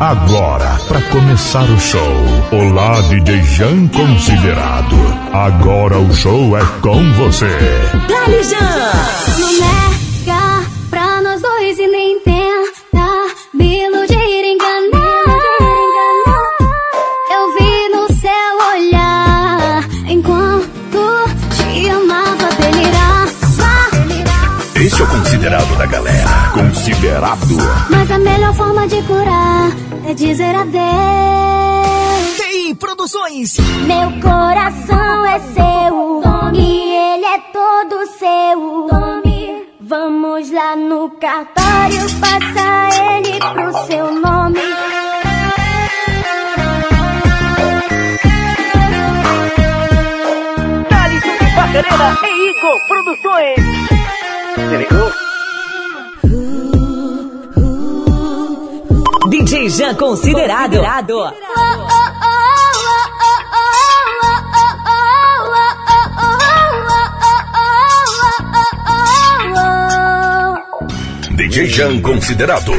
Agora, para começar o show, Olá DJ Jan Considerado. Agora o show é com você. Dali Jan! Não nega pra nós dois e nem tenta me iludir, enganar. Eu vi no seu olhar enquanto te amava delirar. Esse é o considerado da galera. Considerado. Mas a melhor forma de curar é dizer adeus. TI Produções. Meu coração é seu. Tome. E ele é todo seu. Tome. Vamos lá no cartório, passa ele pro seu nome. Dali Pacarena e Igor Produções. Se ligou? DJ Jan Considerado. DJ Jan Considerado.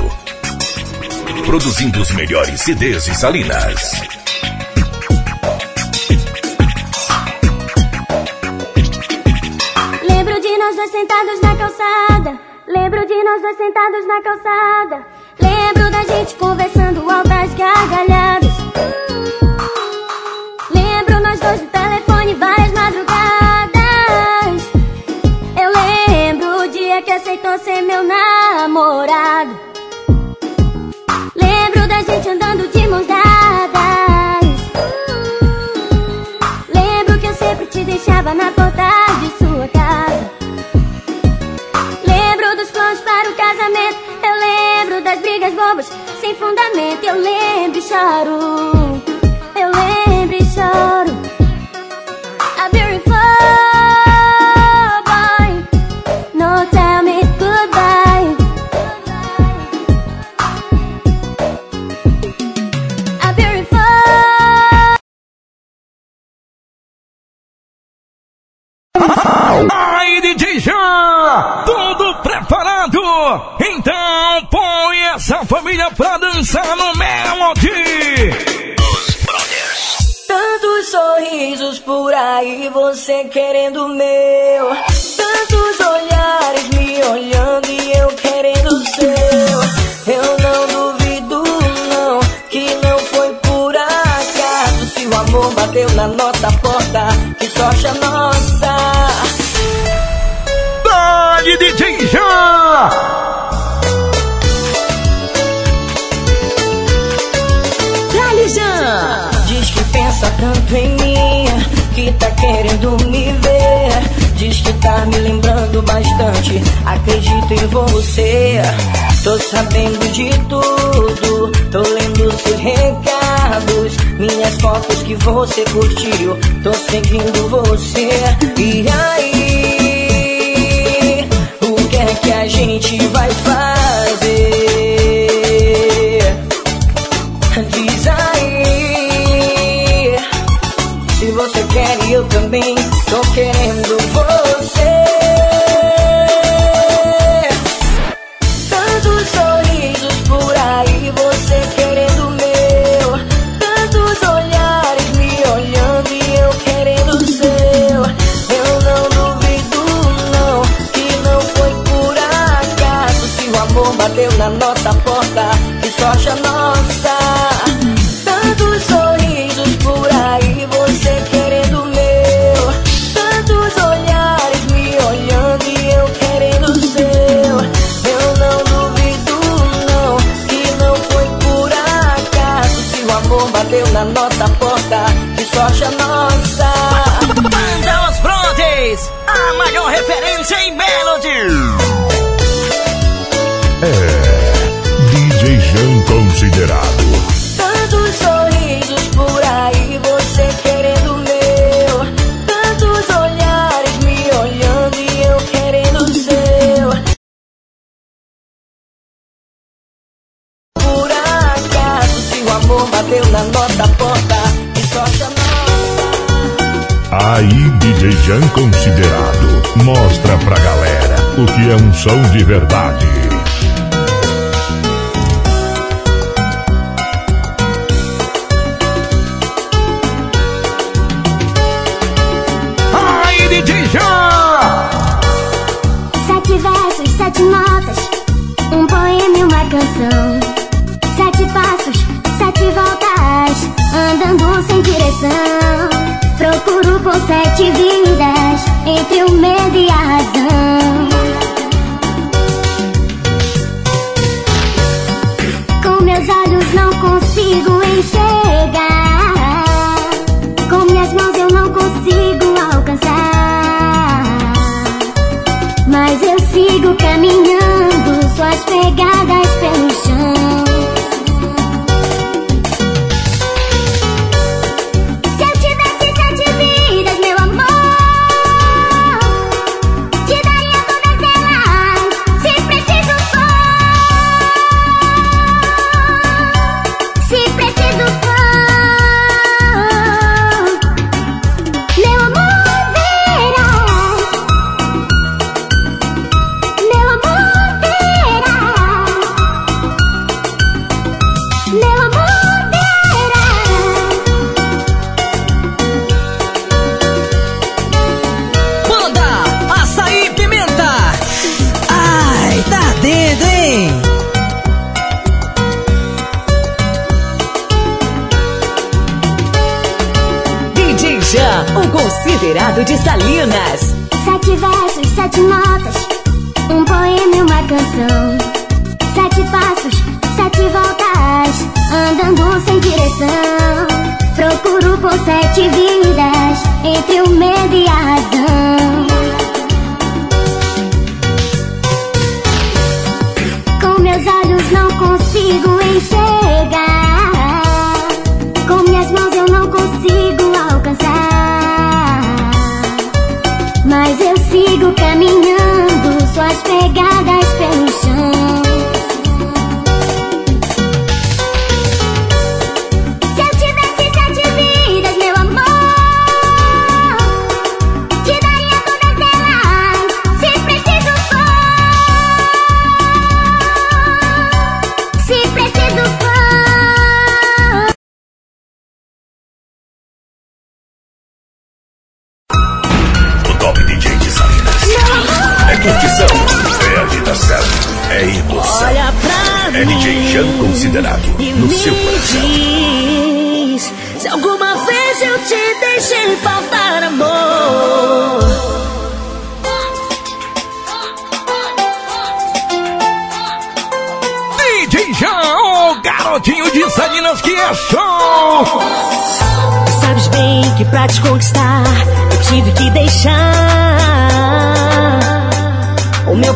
Produzindo os melhores CDs e salinas. Lembro de nós dois sentados na calçada. Lembro de nós dois sentados na calçada. Lembro da gente conversando altas gargalhadas. Lembro nós dois no telefone várias madrugadas. Eu lembro o dia que aceitou ser meu namorado. Lembro da gente andando de mãos dadas. Lembro que eu sempre te deixava na sem fundamento. Eu lembro e choro. Aí, você você curtiu. Tô seguindo você. E aí,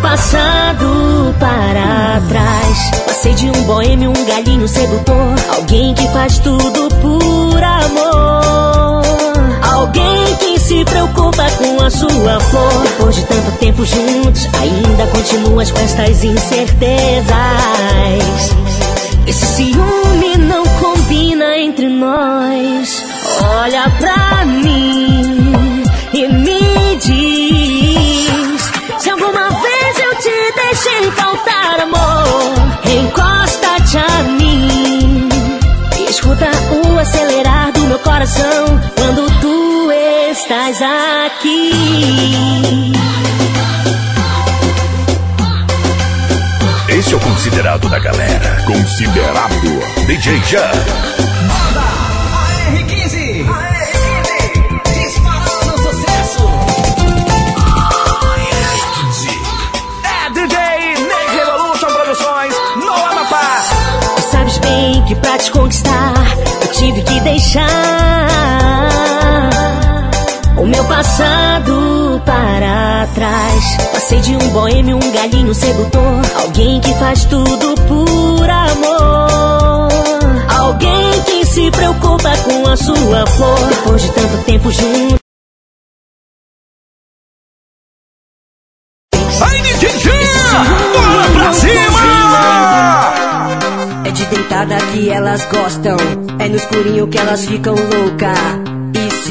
passado para trás. Passei de um boêmio, um galinho sedutor. Alguém que faz tudo por amor. Alguém que se preocupa com a sua flor. Depois de tanto tempo juntos, ainda continuas com estas incertezas. Esse ciúme não combina entre nós. Olha pra mim e me. estás aqui. Esse é o considerado da galera. Considerado DJ Jan. Moda AR15. AR15. Disparando sucesso. AR15. É DJ Revolution Produções no Amapá. Sabes bem que pra te conquistar eu tive que deixar passado para trás. Passei de um boêmio, um galinho sedutor. Alguém que faz tudo por amor. Alguém que se preocupa com a sua flor. Depois de tanto tempo junto. É de deitada que elas gostam. É no escurinho que elas ficam loucas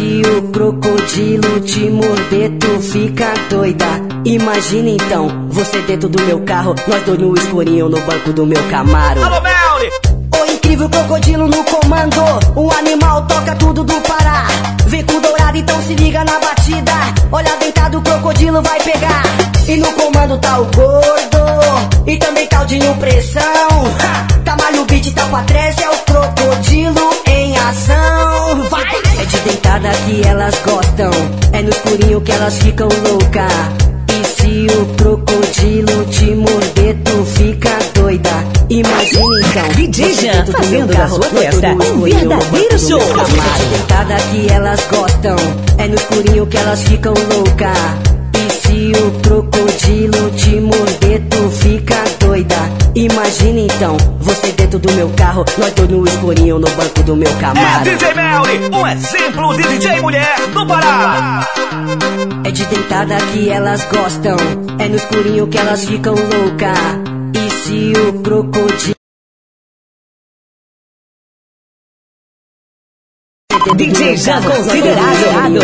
se o crocodilo te morder, tu fica doida. Imagina então, você dentro do meu carro, nós dois no escurinho no banco do meu Camaro. Alô, Melly! O incrível crocodilo no comando, o animal toca tudo do Pará. Vem com dourado, então se liga na batida. Olha deitado, o crocodilo vai pegar. E no comando tá o gordo, e também tá o de pressão. Que elas ficam loucas. E se o crocodilo te morder, tu fica doida. Imagina então. DJ você Jean fazendo da sua festa um verdadeiro show. Deitada que elas gostam. É no escurinho que elas ficam louca. E se o crocodilo te morder, tu fica doida. Imagina então, você dentro do meu carro, nós dois no escurinho no banco do meu É Camaro. DJ Melly, um exemplo de DJ mulher do Pará. É de deitada que elas gostam. É no escurinho que elas ficam louca. E se o crocodilo. DJ já considerado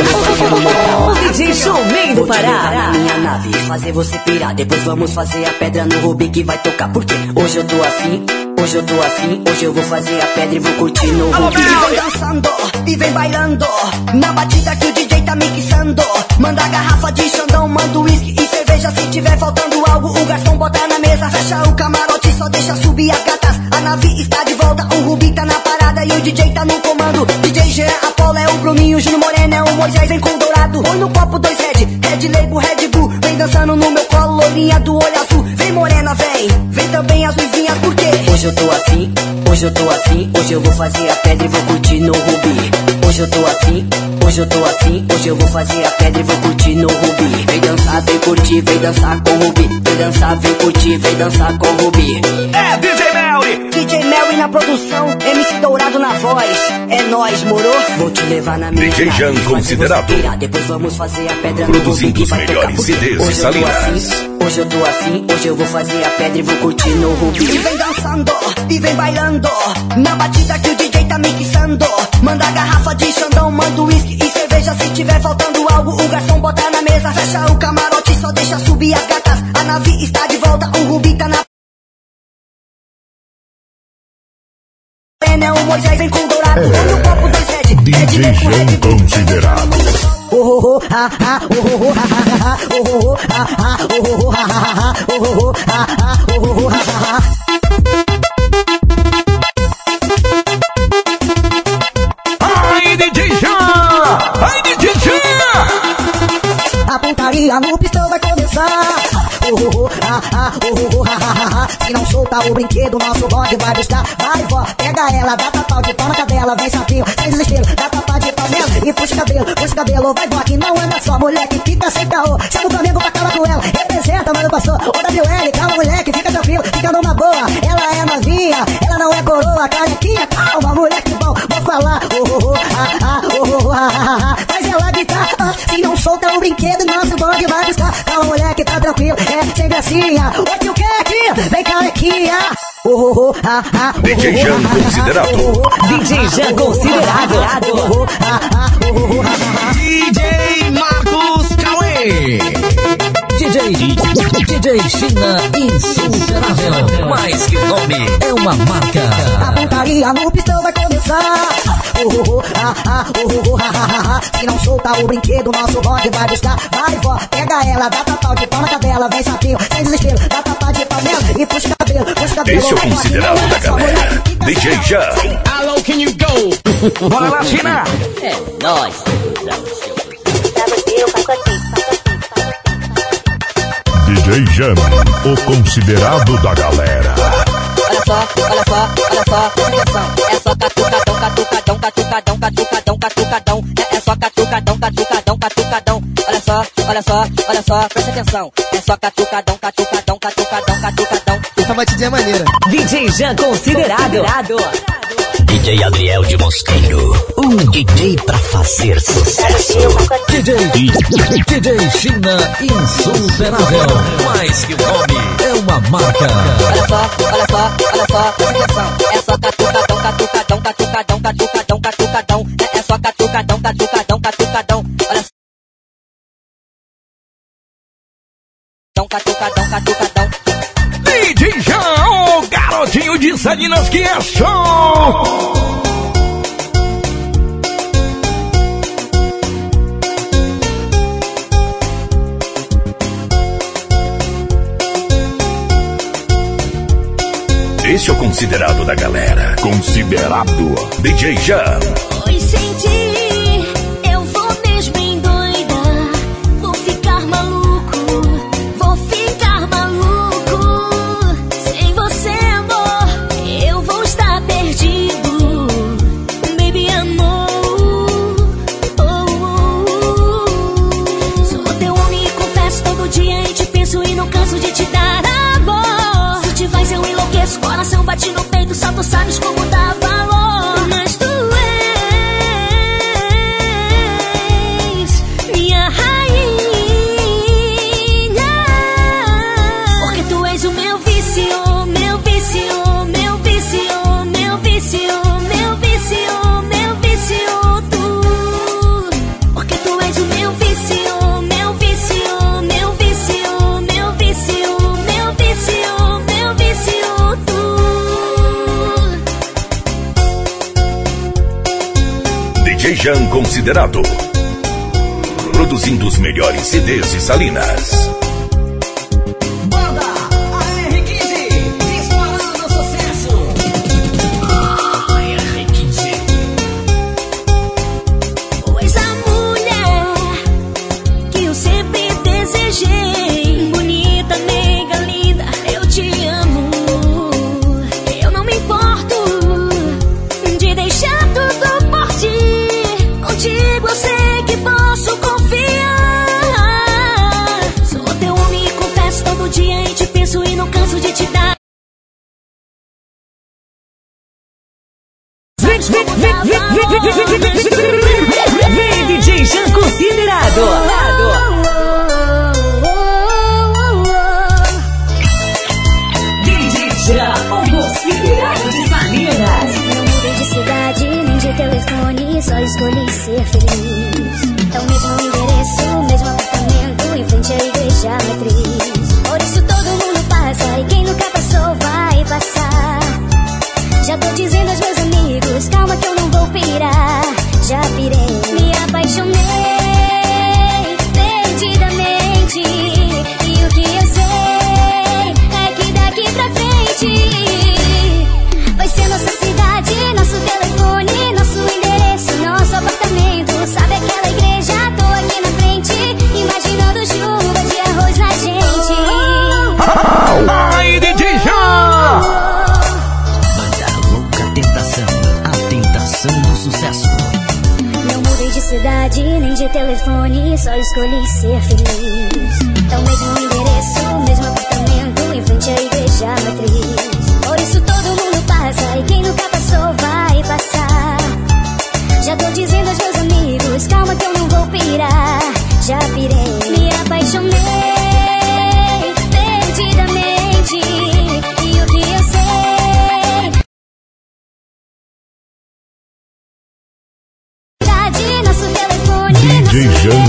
o DJ showman do Na Pará. minha nave, fazer você pirar. Depois vamos fazer a pedra no Rubi que vai tocar. Porque hoje eu tô afim, hoje eu tô afim. Hoje eu vou fazer a pedra e vou curtir no Rubi. E vem dançando, e vem bailando. Na batida que o DJ tá mixando. Manda a garrafa de Xandão, manda uísque e cerveja. Se tiver faltando algo, o garçom bota na mesa. Fecha o camarote, só deixa subir as gatas. A nave está de volta, o Rubi tá na parada e o DJ tá no comando. DJ Jean, Apolo é o Bruninho, Júnior Moreno é o Moisés, vem com dourado. Põe no copo dois Red, Red Label, Red Bull. Vem dançando no meu colo, lourinha do olho azul. Vem morena, vem, vem também as luzinhas, por quê? Hoje eu tô afim, hoje eu tô afim. Hoje eu vou fazer a pedra e vou curtir no Rubi. Hoje eu tô afim, hoje eu tô afim. Hoje eu vou fazer a pedra e vou curtir no Rubi. Vem dançar, vem curtir, vem dançar com o Rubi. Vem dançar, vem curtir, vem dançar com o Rubi. É DJ Melly, DJ Mary na produção, MC Dourado na voz. É nóis, moro? Vou te levar na minha DJ Jan considerado. pirar. Depois vamos fazer a pedra no Produzindo os melhores CDs e hoje eu tô salinas. afim, Hoje eu tô afim, hoje eu vou fazer a pedra e vou curtir no Rubi. E vem dançando, e vem bailando. Na batida que o DJ tá mixando. Manda a garrafa de Xandão, manda uísque e cerveja. Se tiver faltando algo, o garçom bota na mesa. Fecha o camarote, só deixa subir as gatas. A nave está de volta, o Rubi tá na é o Moisés vem com dourado. Põe no copo dois Red, Red DJ Bull. considerado. Jean. A pontaria no pistão vai começar. Oh, oh, oh, ah, ah, oh, oh, oh, ah, ah, ah, ah. Se não soltar o brinquedo, nosso bonde vai buscar. Vai, vó, pega ela, dá tapau de pau na cadela. Vem sapinho, sem desespero, dá tapa de pau nela. E puxa o cabelo, puxa o cabelo. Vai, vó, que não anda só, moleque, fica sem caô. Chama o Flamengo pra acabar com ela. Representa, mano, passou. O WL, calma, moleque, fica tranquilo, fica numa boa. Ela é novinha, ela não é coroa, carequinha. Calma, moleque bom, vou falar. Oh, oh, oh, ah, ah, oh, oh, ah, ah, ah. Faz ela gritar, ah, se não solta o brinquedo, nosso bonde vai buscar. Calma, moleque, tá tranquilo, é sem gracinha. O que o que aqui? Vem carequinha. Oh, oh, oh, ah, ah, oh, DJ Jean ah, ah, considerado. oh, ah, DJ Jean considerado. DJ Marcos Cauê. DJ DJ China insuperável. Mais que nome, é uma A marca. pontaria no pistão vai começar. Oh, oh, oh, ah, ah, oh, oh, oh, ah, ah, ah. Se não soltar o brinquedo, nosso bonde vai buscar. Vai, vó, pega ela, dá tapau de pau na cadela. Vem sapinho, sem desespero, dá tapa de pau nela. E puxa o cabelo, puxa o cabelo. Esse é o considerado não da é galera. DJ Jean. Hello, can you go? Bora lá, China. DJ o considerado da galera. Olha só, olha só, olha só, presta atenção. É só catucadão, catucadão, catucadão, catucadão, catucadão. É, é só catucadão, catucadão, catucadão. Olha só, olha só, olha só, presta atenção. É só catucadão, catucadão, catucadão, catucadão. Essa batidinha é maneira. DJ Jean considerado. DJ Adriel de Mosqueiro, um DJ pra fazer sucesso. DJ DJ China insuperável. Mais que nome, é uma marca. Olha só, olha só, olha só. É só catucadão, catucadão, catucadão, catucadão, catucadão. É, é só catucadão, catucadão, catucadão. Olha só. Catucadão, catucadão. Totinho de Salinas que é show! Esse é o considerado da galera. Considerado DJ Jam. Oi. sabes como dava. Marechão Considerado. Produzindo os melhores CDs e salinas.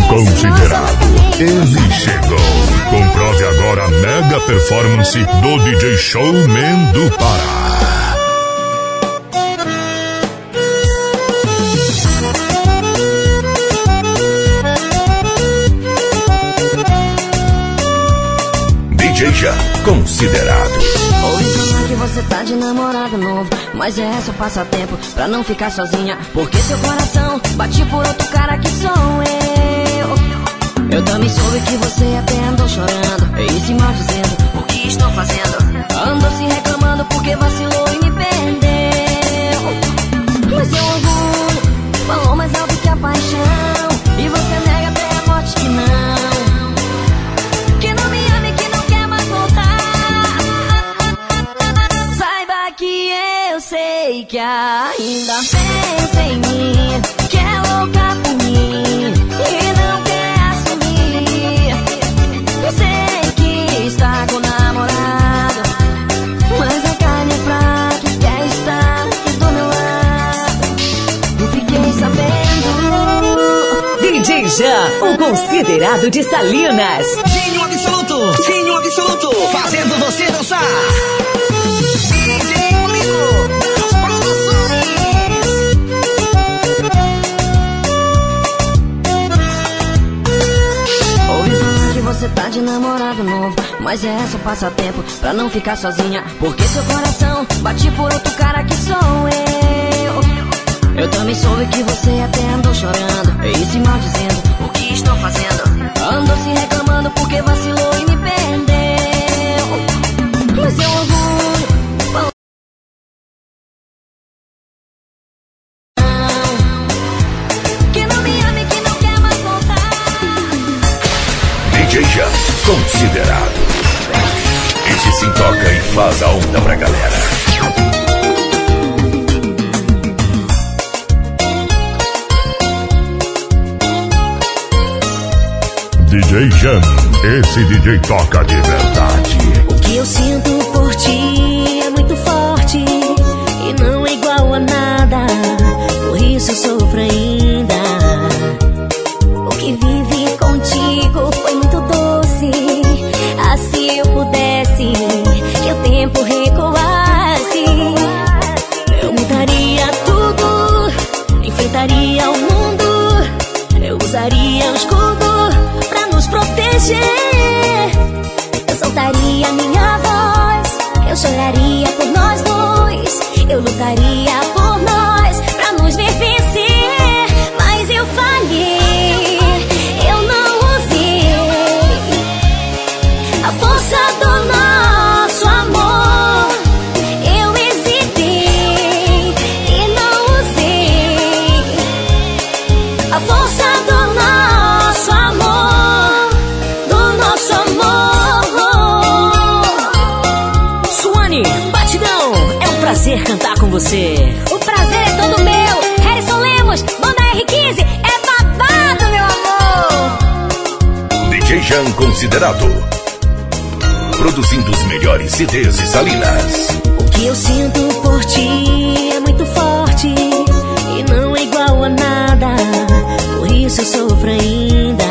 considerado. Ele chegou. Comprove agora a mega performance do DJ Showman do Pará. DJ já considerado. Hoje que você tá de namorado novo, mas é só passatempo pra não ficar sozinha. Porque seu coração bate por outro cara que sou eu. Eu também soube que você é apenas andou chorando é E se maldizendo o que estou fazendo? Andou se reclamando porque vacilou e me perdeu. Mas seu orgulho falou mais alto que a paixão E você nega até a morte que não. Que não me ame que não quer mais voltar. Saiba que eu sei que ainda pensa em mim Que é louca o considerado de Salinas. tinho absoluto, tinho absoluto, fazendo você dançar. Você tá de namorado novo, mas é só passatempo pra não ficar sozinha. Porque seu coração bate por outro cara que sou eu. Eu também soube que você até andou chorando e se maldizendo fazendo. Andou se assim reclamando porque vacilou e me perdeu. Mas eu orgulho. Que não me ame que não quer mais voltar. DJ Jam, considerado. Esse sim toca e faz a onda pra galera. DJ Esse DJ toca de verdade. O que eu sinto shit você. O prazer é todo meu. Harrison Lemos, banda R15, é babado, meu amor. DJ Jan Considerado. Produzindo os melhores CDs e salinas. O que eu sinto por ti é muito forte e não é igual a nada. Por isso eu sofro ainda.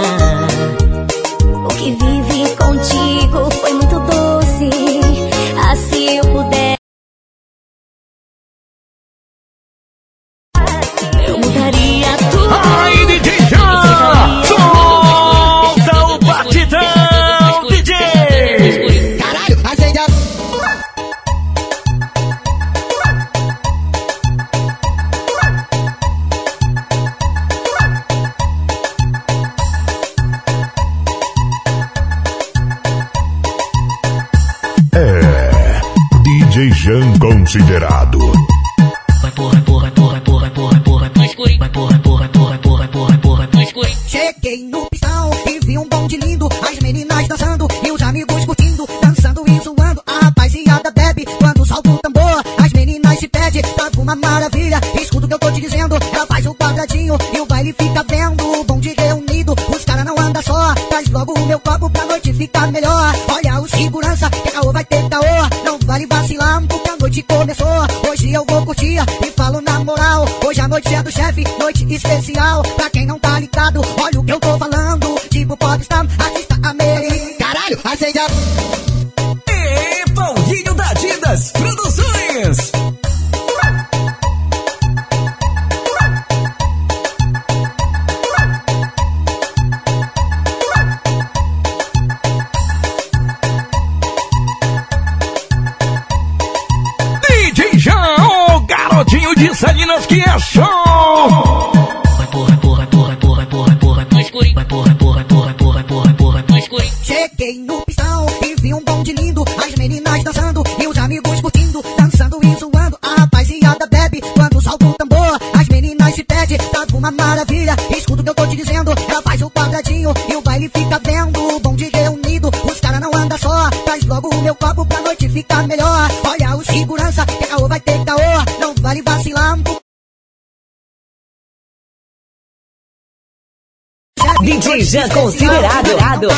Dourado,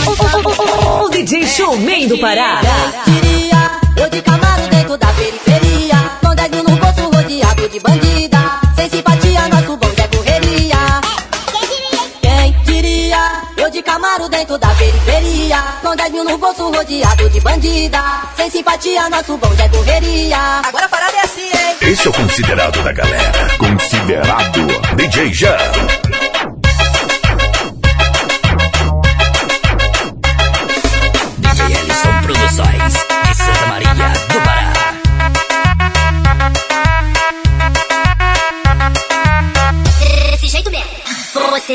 o, DJ showman do Pará. Eu de Camaro dentro da periferia, com 10 mil no bolso rodeado de bandida, sem simpatia nosso bonde é correria. Quem diria? Eu de Camaro dentro da periferia, com 10 mil no bolso rodeado de bandida, sem simpatia nosso bonde é correria. Agora a parada é assim, hein? Esse é o considerado da galera, considerado DJ Jean.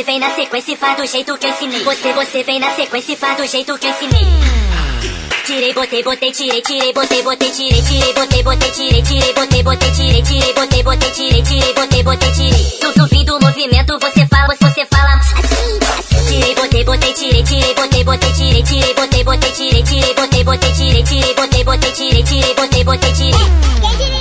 Você vem na sequência e faz do jeito que eu ensinei. Você, você vem na sequência e faz do jeito que eu ensinei. Tirei, botei, botei, tirei, tirei, botei, botei, tirei, tirei, botei, botei, tirei, tirei, botei, botei, tirei, tirei, botei, botei, tirei, tirei, botei, botei, tirei. No, fim do movimento você fala, você fala assim, assim. Tirei, botei, botei, tirei, tirei, botei, botei, tirei, tirei, botei, botei, tirei, tirei, botei, botei, tirei, tirei, botei, botei, tirei, tirei, botei, botei, tirei.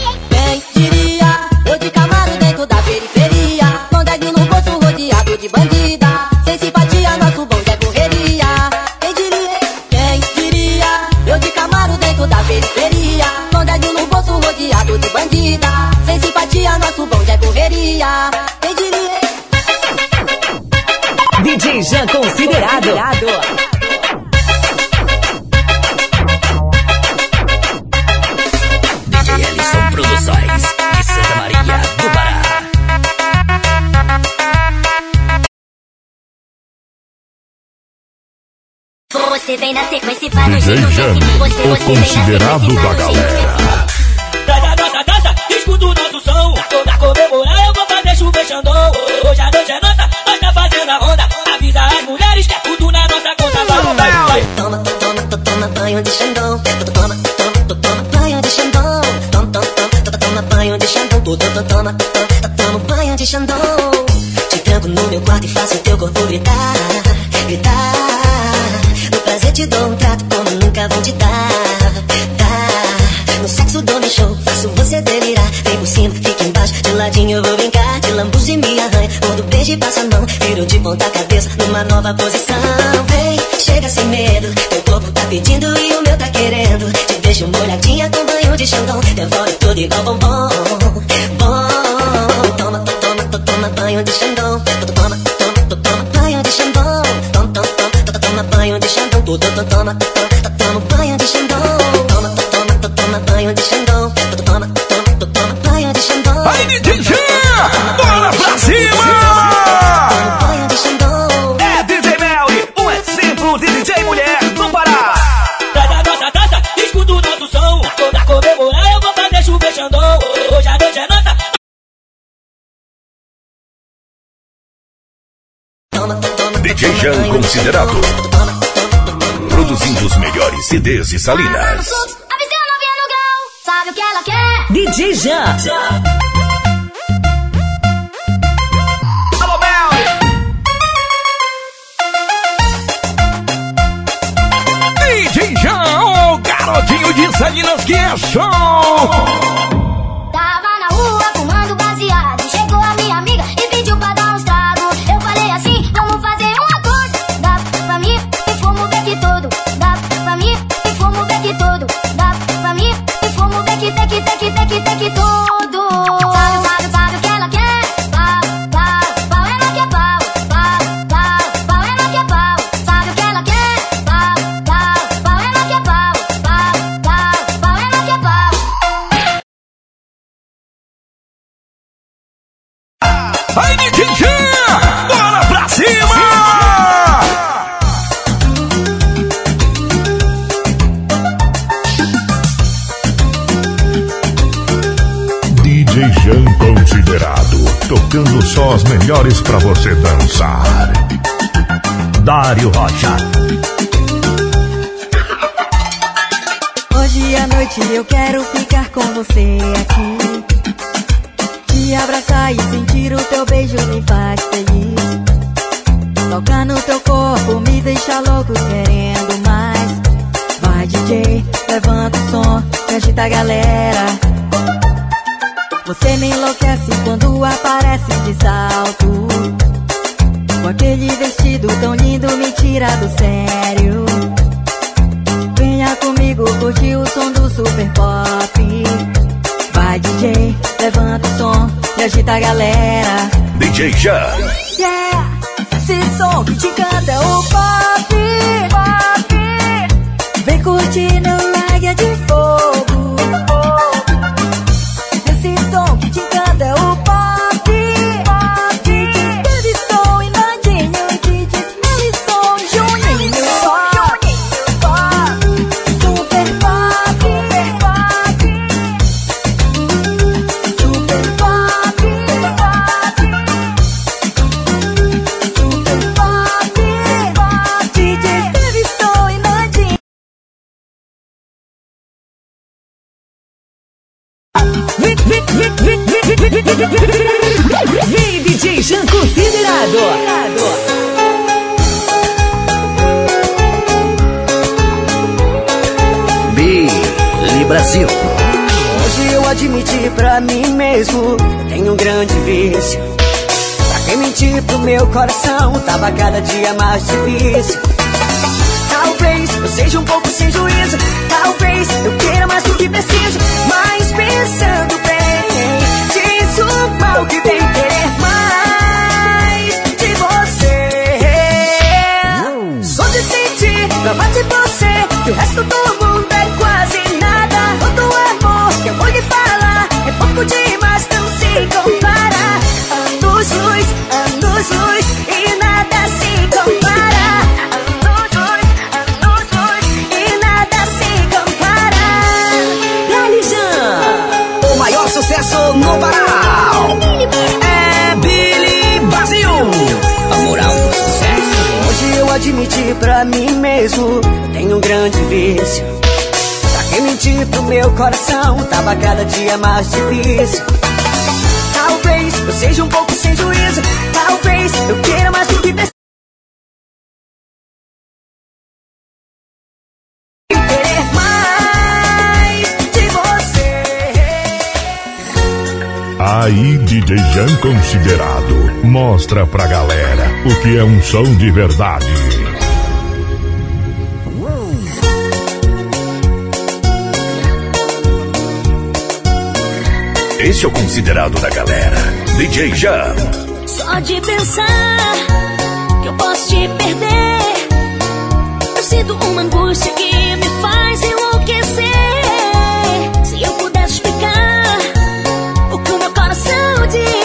Correria. Quem diria? DJ Jean considerado. DJ Ellison Produções de Santa Maria do Pará. Você vem na sequência e faz do DJ jeito. Você, o você vem na considerado sequência e da galera. Traz a nossa dança, escuta o nosso som. Toda comemorar Xandão. Hoje a noite é nossa, nós tá fazendo a ronda. Avisa as mulheres que é tudo na nossa conta. Vai, vai, vai. Toma, to- toma, to- toma banho de Xandão. To- to- Toma, toma, to- toma banho de Xandão. Toma, toma, toma, to- toma banho de Xandão. To- to- to- Toma, to- to- toma banho de Xandão. Te tranco no meu quarto e faço teu corpo gritar, gritar. No prazer te dou um nova posição. Vem, chega sem medo, teu corpo tá pedindo e o meu tá querendo. Te deixo molhadinha com banho de xandão. Devolve tudo igual bombom, quer? DJ Jean. Alô, Melly. DJ Jean, o garotinho de Salinas que é show. Aí, Jean, bora pra cima! DJ Jean considerado. Tocando só as melhores pra você dançar. Dário Rocha. Hoje à noite eu quero ficar com você aqui. Abraçar e sentir o teu beijo me faz feliz. Tocar no teu corpo me deixa louco querendo mais. Vai DJ, levanta o som e agita a galera. Você me enlouquece quando aparece de salto. Com aquele vestido tão lindo me tira do sério. Venha comigo curtir o som do super pop. Vai DJ, levanta o som e agita a galera. DJ Jean. Yeah, esse som que te canta é o pop. pop. Vem curtir no Águia de Fogo. Pra quem mentir pro meu coração, tava cada dia mais difícil. Talvez eu seja um pouco sem juízo, talvez eu queira mais do que preciso, mas pensando bem, diz o mal que vem querer mais de você. Só de sentir, prova de você, que o resto do mundo é quase nada. Todo amor que eu vou lhe falar é pouco demais, não se compara. Anos luz, é Billy Brasil. A moral do sucesso. Hoje eu admiti pra mim mesmo, tenho um grande vício. Pra quem mentir pro meu coração, tava cada dia mais difícil. Talvez eu seja um pouco sem juízo, eu queira mais do que você. Aí, DJ Jan Considerado, mostra pra galera o que é um som de verdade. Esse é o considerado da galera. DJ Jan. Só de pensar que eu posso te perder. Eu sinto uma angústia que me faz enlouquecer. Se eu pudesse explicar o que o meu coração diz,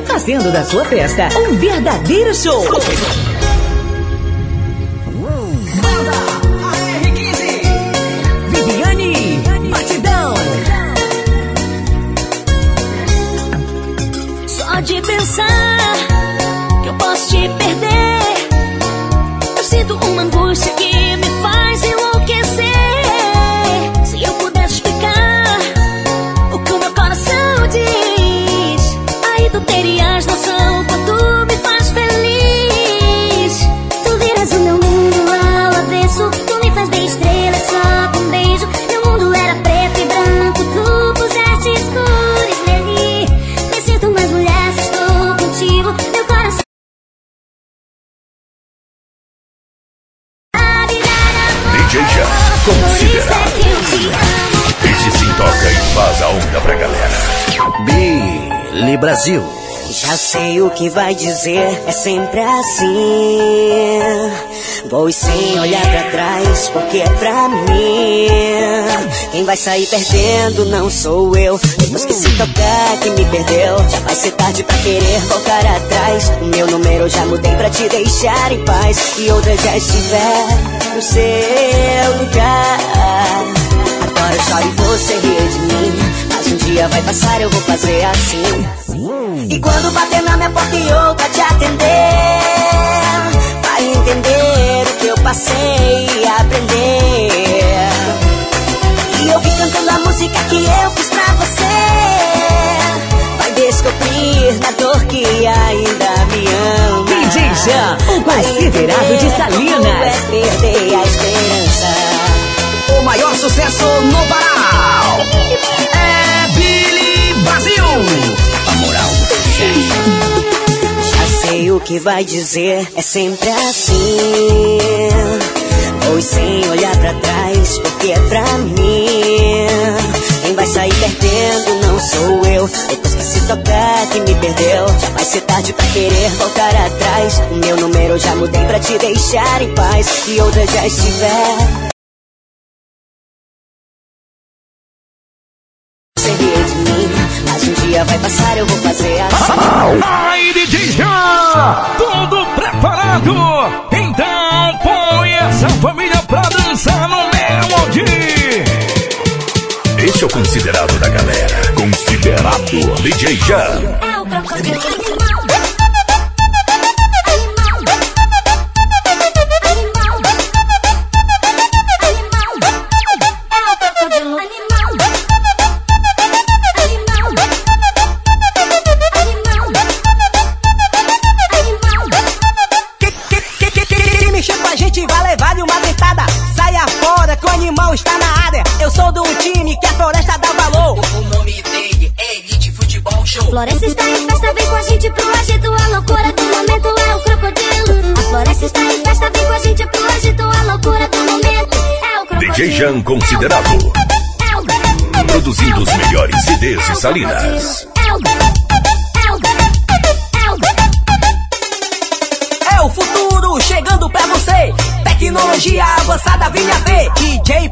fazendo da sua festa um verdadeiro show. Que vai dizer, é sempre assim. Vou sem olhar pra trás, porque é pra mim. Quem vai sair perdendo não sou eu. Depois que se tocar, que me perdeu. Já vai ser tarde pra querer voltar atrás. O meu número já mudei pra te deixar em paz. E outra já estiver no seu lugar. Agora eu choro e você ri de mim. Dia vai passar, eu vou fazer assim. E quando bater na minha porta e outra te atender, vai entender o que eu passei e aprender. E eu vi cantando a música que eu fiz pra você. Vai descobrir na dor que ainda me ama. DJ Jean, o considerado de Como é Salinas. perder a esperança. O maior sucesso no Pará o que vai dizer, é sempre assim. Ou sem olhar pra trás, porque é pra mim. Quem vai sair perdendo não sou eu. Depois que se tocar que me perdeu, já vai ser tarde pra querer voltar atrás. O meu número eu já mudei pra te deixar em paz. E outra já estiver. Dia vai passar, eu vou fazer assim. Aí, DJ já! Tudo preparado? Então põe essa família pra dançar no Melody! Este é o considerado da galera. Considerado DJ Jan. É o crocodilo Floresta está em festa, vem com a gente pro agito. A loucura do momento é o crocodilo. A floresta está em festa, vem com a gente pro agito. A loucura do momento é o crocodilo. DJ Jan Considerado. É. Produzindo os melhores CDs de Salinas. É o é o é É futuro chegando pra você. Tecnologia avançada, venha ver. DJ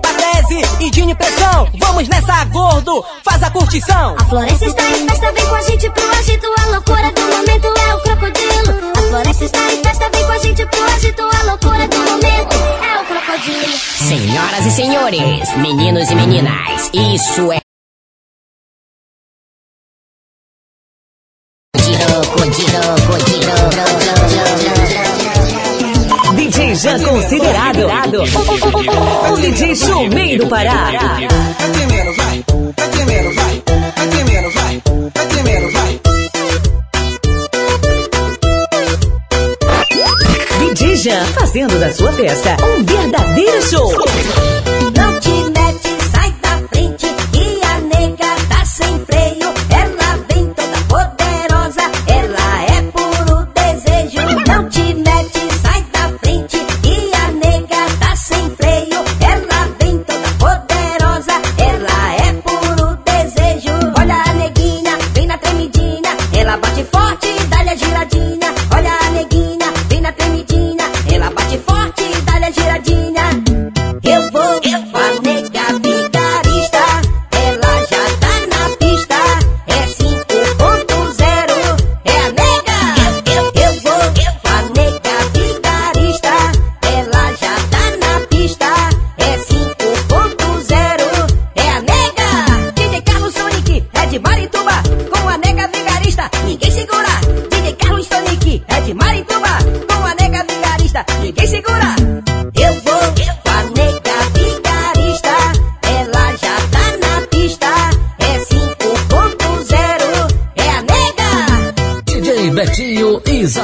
E Dini Pressão. Vamos nessa, gordo, faz a curtição. A floresta está em festa, vem com a gente pro agito. A loucura do momento é o crocodilo. A floresta está em festa, vem com a gente pro agito. A loucura do momento é o crocodilo. Senhoras e senhores, meninos e meninas, isso é. DJ Considerado. O, DJ showman do Pará. Vai vai. Vai vai. Vai vai. Vai vai. DJ fazendo da sua festa um verdadeiro show. Não te mete, sai da frente e a nega tá sem freio.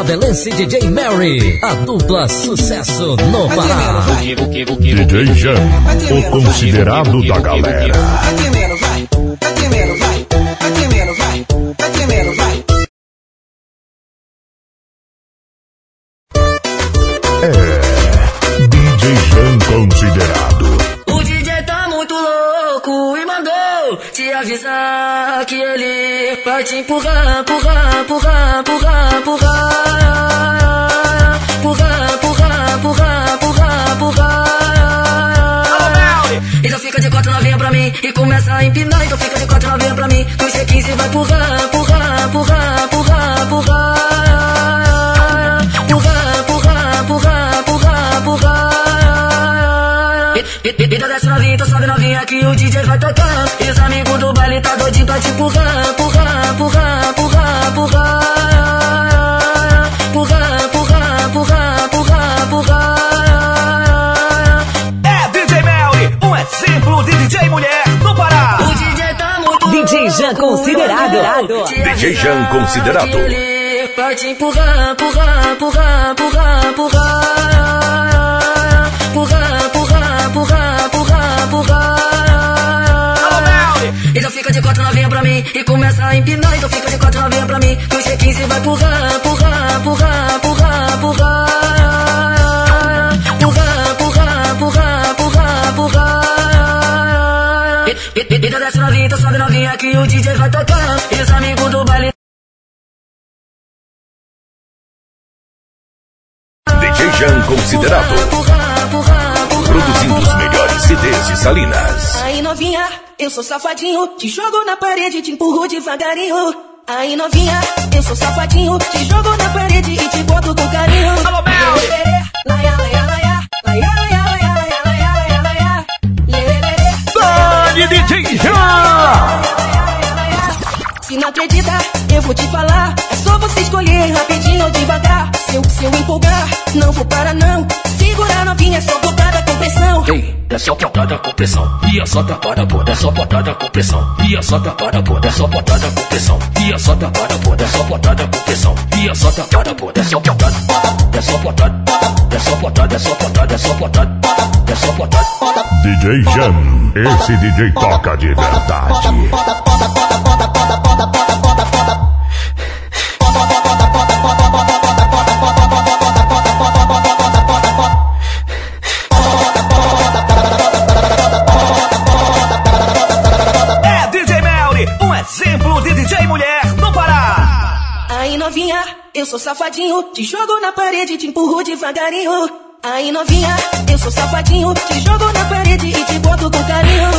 E Isabelense DJ Mary. A dupla sucesso no Pará. DJ Jan, o considerado da galera. É. DJ Jan Considerado. O DJ tá muito louco e mandou te avisar que ele vai te empurrar, empurrar, empurrar, empurrar, e começa a empinar. Então fica de quatro novinha pra mim. O G15 vai empurrar, empurrar, empurrar, empurrar, empurrar. Empurrar, empurrar, empurrar, empurrar, empurrar. E, e, e, então desce novinha, então sobe novinha que o DJ vai tocar. E os amigos do baile tá doidinho pra te empurrar, empurrar, empurrar, empurrar, empurrar. Empurrar, empurrar, empurrar, empurrar, empurrar. É um exemplo de DJ mulher Pará. O DJ tá muito DJ Jan considerado. DJ Jan Considerado. Ele vai te empurrar, empurrar, empurrar, empurrar, empurrar. Empurrar, empurrar, empurrar, empurrar, empurrar. Então fica de quatro novinha pra mim e começa a empinar. Então fica de quatro novinha pra mim que o G15 vai empurrar, empurrar. Empurrar, empurrar, empurrar, Vida desce novinha, então sobe novinha que o DJ vai tocar. E os amigos do baile. DJ Jan considerado. Produzindo os melhores CDs de Salinas. Aí novinha, eu sou safadinho, te jogo na parede, te empurro devagarinho. Aí novinha, eu sou safadinho, te jogo na parede e te boto com carinho. Alô, laia, laia, laia, laia, laia, laia, Se não acredita, eu vou te falar. É só você escolher rapidinho ou devagar. Se eu, se eu empolgar, não vou parar não. É só botada com pressão. E é só tapada, é só botada com pressão. E é só tapada, é só botada com pressão. E é só tapada, é só botada com pressão. E é só tapada, é só botada. É só botada, é só botada, é só botada, é só botada. É só botada. DJ Jan, esse DJ toca de verdade. eu sou safadinho, te jogo na parede, e te empurro devagarinho. Aí novinha, eu sou safadinho, te jogo na parede e te boto com carinho.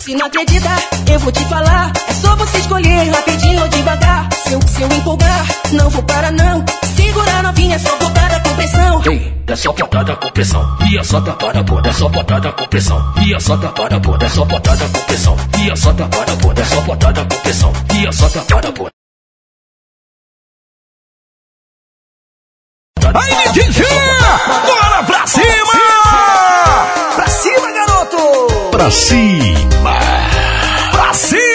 Se não acredita, eu vou te falar. É só você escolher rapidinho ou devagar. Se eu, se eu empolgar, não vou parar não. Segurar novinha, só botar a compressão. Ei é só botada com pressão. E é só tapada, pô, é só botada com pressão. E é só tapada, pô, é só botada com pressão. E é só tapada, pô, é só botada com pressão. E é só tapada, pô. Aí, DJ! Bora pra cima! Pra cima, garoto! Pra cima! Pra cima!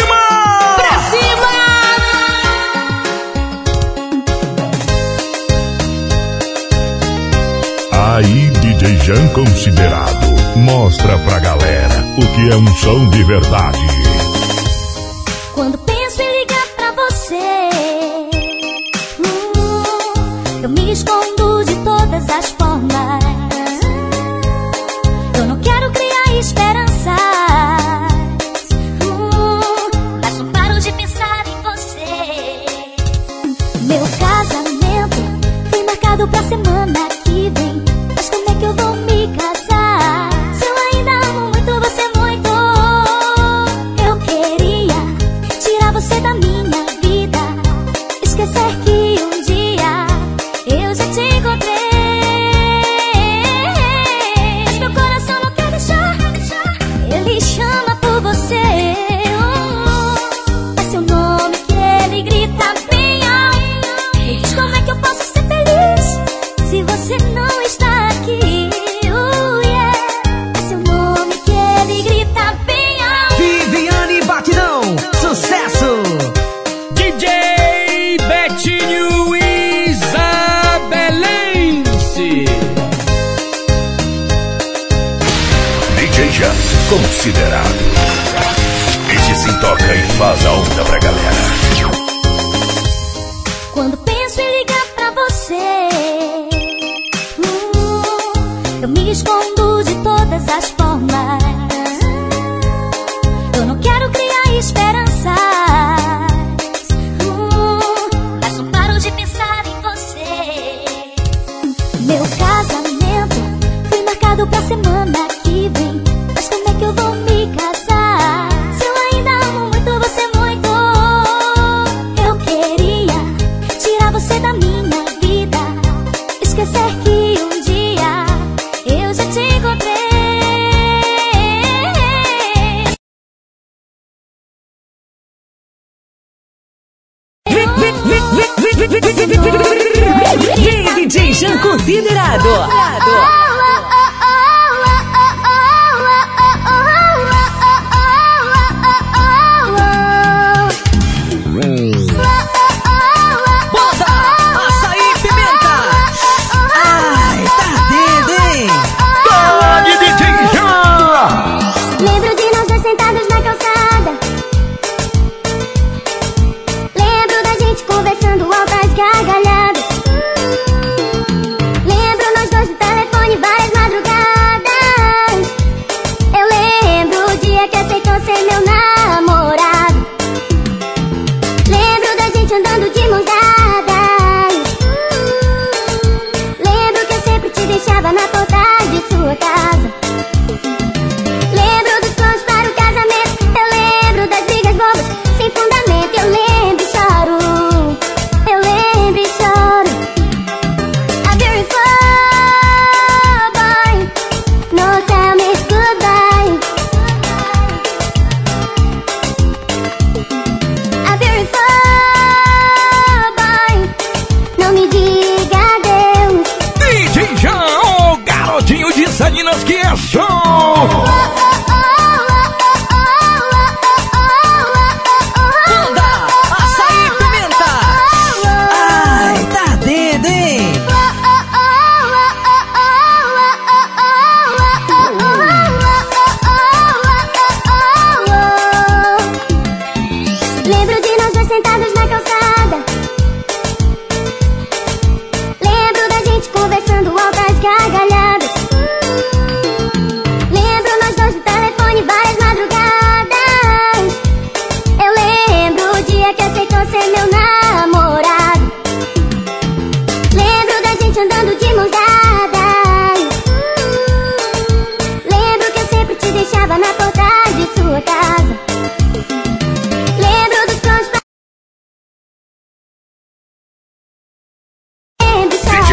Aí, DJ Jan considerado. Mostra pra galera o que é um som de verdade. Quando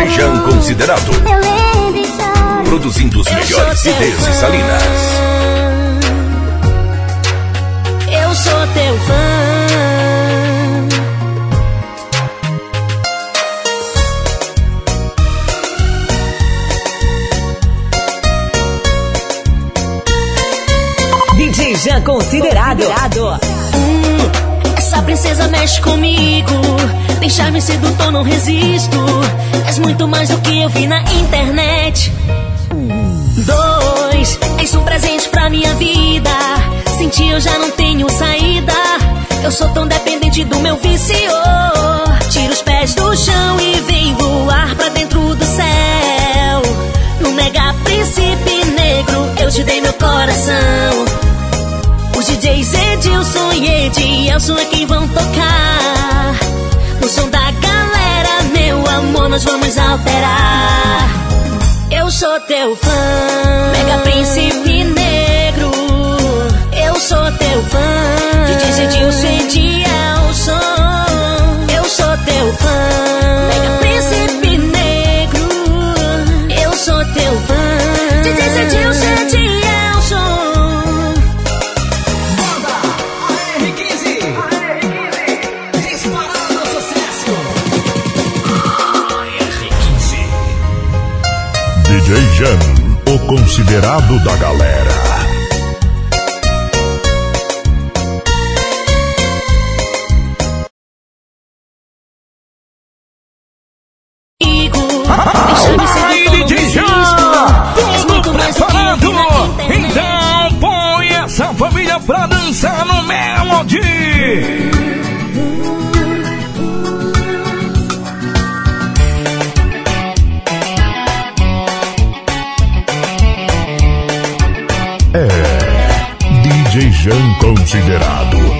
Jan Considerado. Produzindo os melhores CDs e salinas. Eu sou teu fã. DJ Jan Considerado. Hum, princesa mexe comigo. Tem charme sedutor, não resisto. És muito mais do que eu vi na internet. Dois, és um presente pra minha vida. Sem ti eu já não tenho saída. Eu sou tão dependente do meu vício. Tira os pés do chão e vem voar pra dentro do céu. No mega príncipe negro, eu te dei meu coração. Os DJs Edilson e Edielson é quem vão tocar. No som da galera, meu amor, nós vamos alterar. Eu sou teu fã, Mega Príncipe Negro. Eu sou teu fã, DJs Edilson e Edielson. Eu sou teu fã, Mega Príncipe Negro. Eu sou teu fã, DJs Edilson DJ Jan, o considerado da galera. feijão considerado.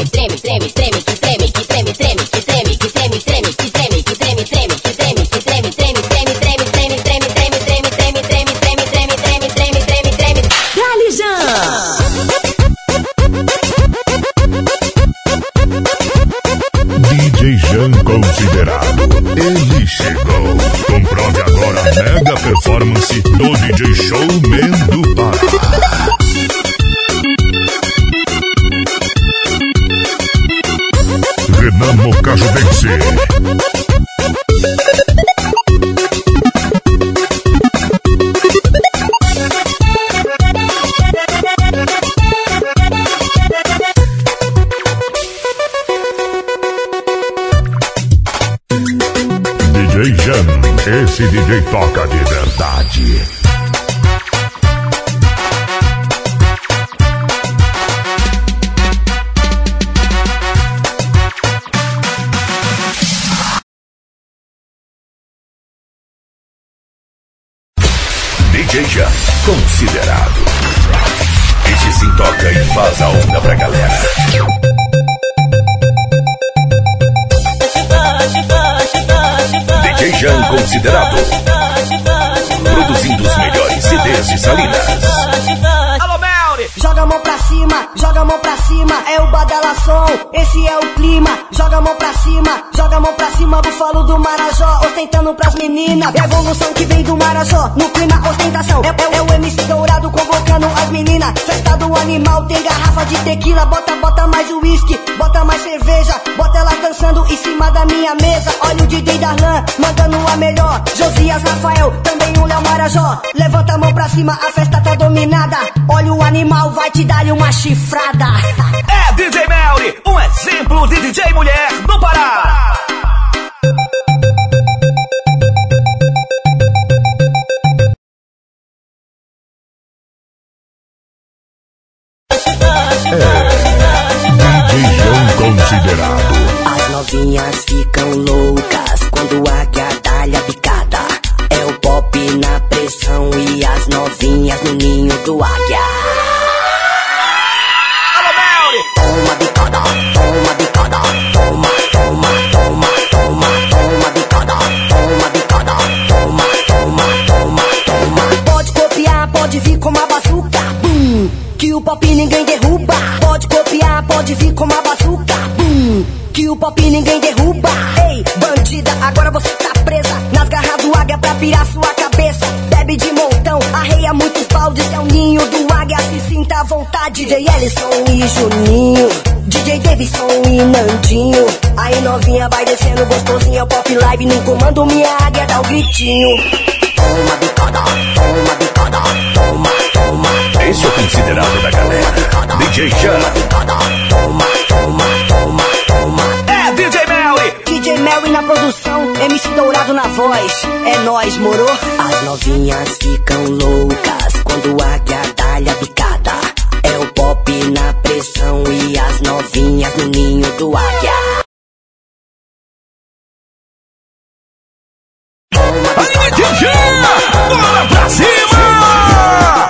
Esse DJ toca de Olha o DJ Darlan, mandando a melhor. Josias Rafael, também o Léo Marajó. Levanta a mão pra cima, a festa tá dominada. Olha o animal, vai te dar uma chifrada. É DJ Melly, um exemplo de DJ mulher do Pará. DJ João considerado. As novinhas ficam loucas quando a águia dá-lhe a picada. É o pop na pressão e as novinhas no ninho do águia. Toma bicada, toma bicada, toma, toma, toma, toma, toma bicada, toma bicada, toma, toma, toma, toma. Pode copiar, pode vir com uma bazuca. Bum, que o pop ninguém derruba. Pode copiar, pode vir com uma bazuca. O pop ninguém derruba. Ei, bandida, agora você tá presa. Nas garras do águia pra pirar sua cabeça. Bebe de montão, arreia muitos baldes. É o ninho do águia, se sinta à vontade. DJ Ellison e Juninho. DJ Davidson e Nandinho. Aí novinha vai descendo gostosinha. o Pop live no comando, minha águia dá o gritinho. Toma bicada, toma bicada, toma, toma. Esse é o considerado da galera. DJ. Toma, toma, toma, toma. Mary na produção, MC Dourado na voz. É nóis, moro? As novinhas ficam loucas quando a águia dá-lhe a picada. É o pop na pressão e as novinhas no ninho do águia. Aí, DJ! Bora pra cima!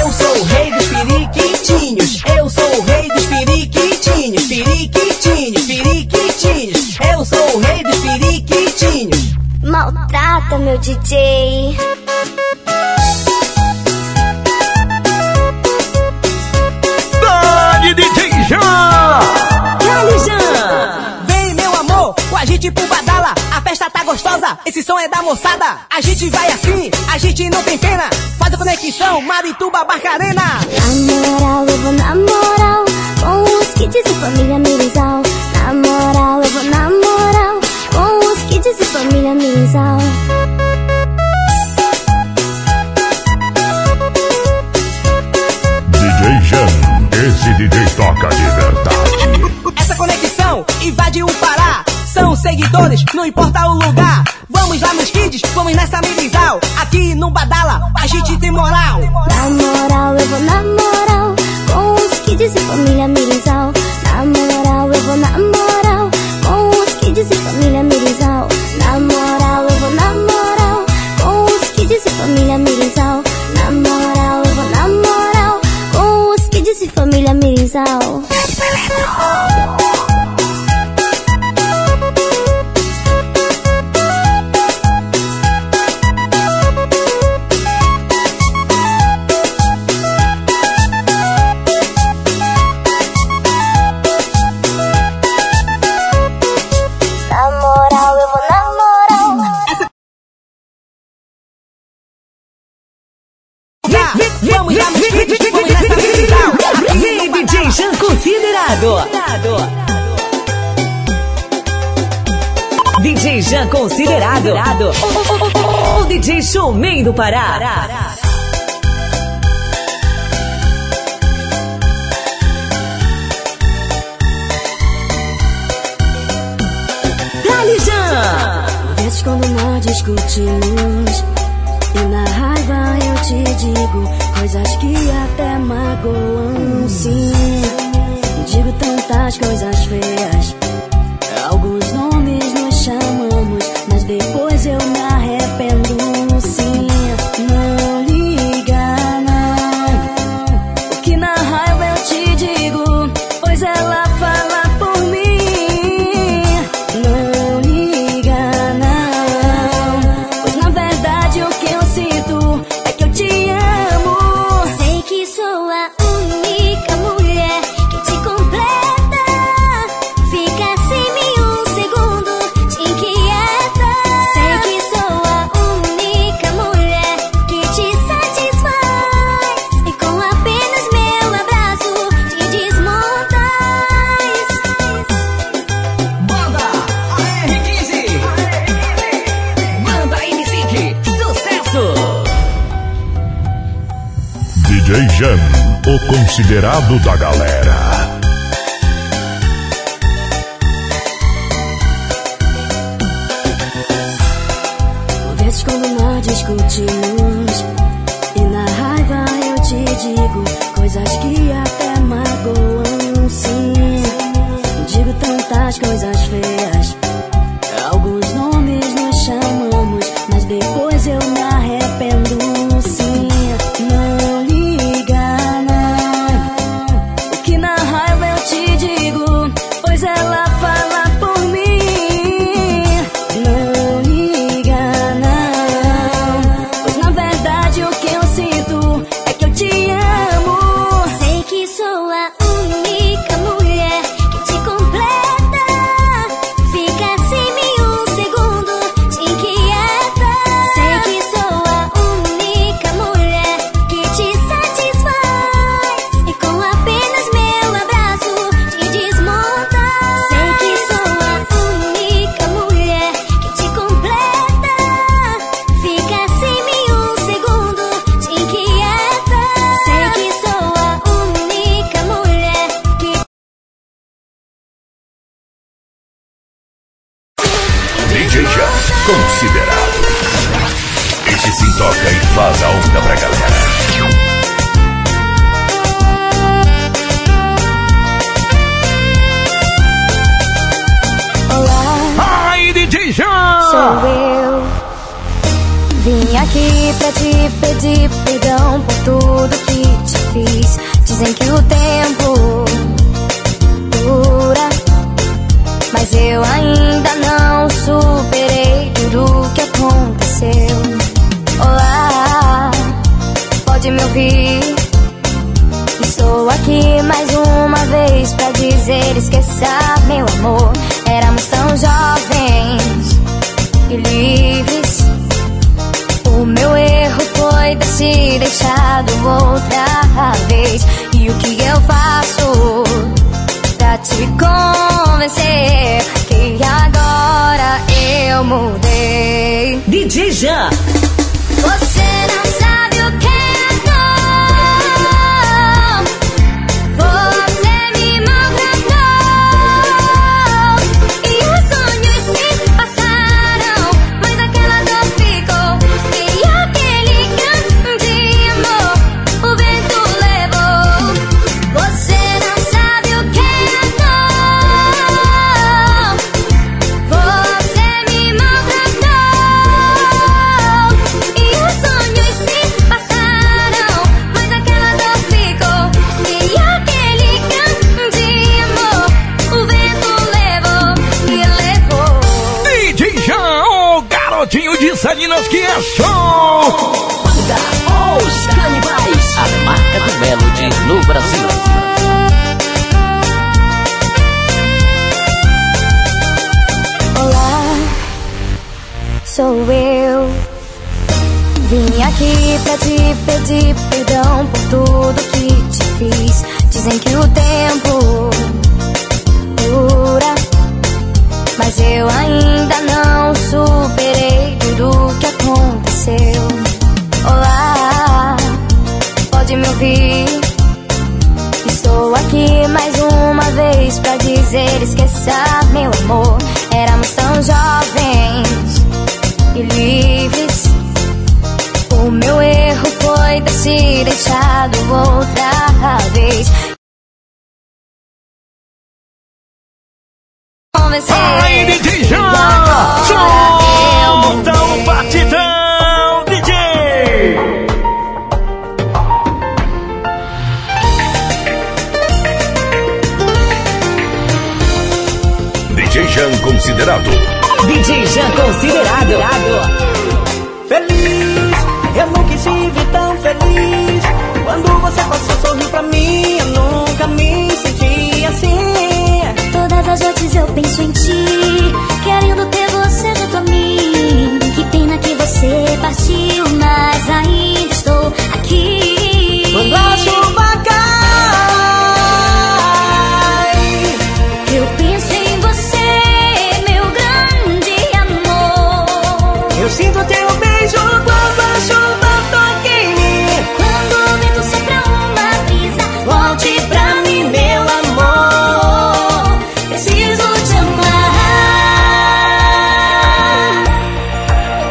Eu sou o rei dos periquitinhos. Eu sou o rei dos periquitinhos. Periquitinhos, periquitinhos. Eu sou o rei dos periquitinhos. Maltrata meu DJ. Dani DJ Jan! Dali, Jean! Vem, meu amor, com a gente pro Badala. A festa tá gostosa, esse som é da moçada. A gente vai assim, a gente não tem pena. Faz a conexão, Marituba, Barcarena. Na moral, eu vou na moral. Com os kits e família Mirizal. Mirizal. DJ Jan, esse DJ toca de verdade. Essa conexão invade o Pará. São seguidores, não importa o lugar. Vamos lá nos kids, vamos nessa mirizal. Aqui no Badala, a gente tem moral. Na moral, eu vou na moral. Com os kids e família Mirizal. coisas que até magoam, sim. Digo tantas coisas feias considerado da galera. Justiça que é show! Os Canibais, a marca do Melody no Brasil. Olá, sou eu. Vim aqui pra te pedir perdão por tudo que te fiz. Dizem que o tempo mas eu ainda não superei tudo que aconteceu. Olá, pode me ouvir? Estou aqui mais uma vez pra dizer: esqueça, meu amor. Éramos tão jovens e livres. O meu erro foi ter se deixado outra vez. Convencer. Considerado. DJ Jan considerado. Feliz, eu nunca estive tão feliz. Quando você passou, sorriu pra mim. Eu nunca me senti assim. Todas as noites eu penso em ti, querendo ter você junto a mim. Que pena que você partiu, mas ainda estou aqui.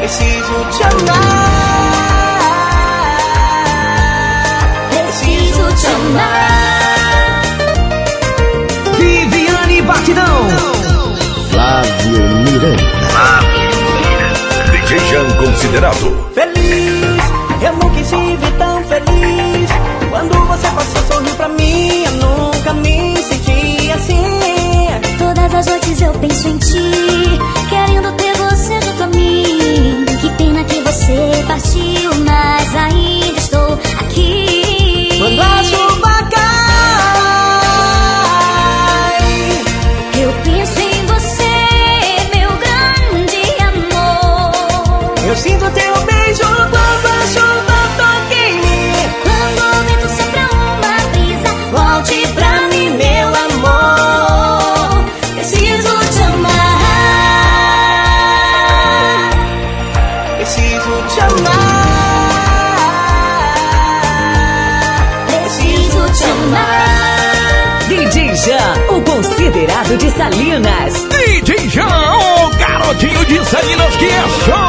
Preciso te amar. Preciso te amar. Viviane Batidão! Flávio Miranda. DJ Jan considerado. Feliz, eu nunca estive tão feliz. Quando você passou, sorriu pra mim. Eu nunca me senti assim. Todas as noites eu penso em ti, querendo ter você partiu, mas ainda estou aqui. Quando de Salinas que é show!